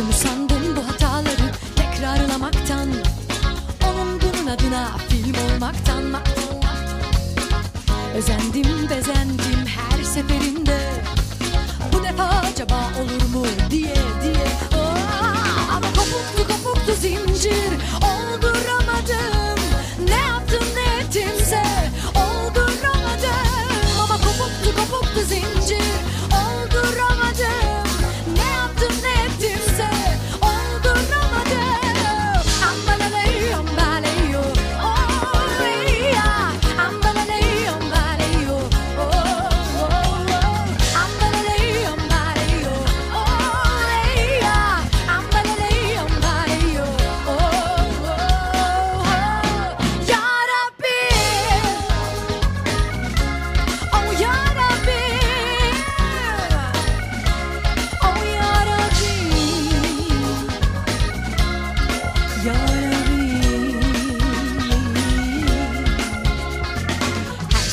Bıktım usandım bu hataları tekrarlamaktan. Onun bunun adına film olmaktan. Özendim bezendim her seferinde. Bu defa acaba olur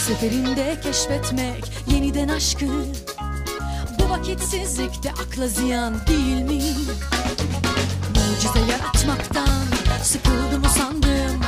seferinde keşfetmek yeniden aşkı Bu vakitsizlikte akla ziyan değil mi? Mucize yaratmaktan sıkıldım usandım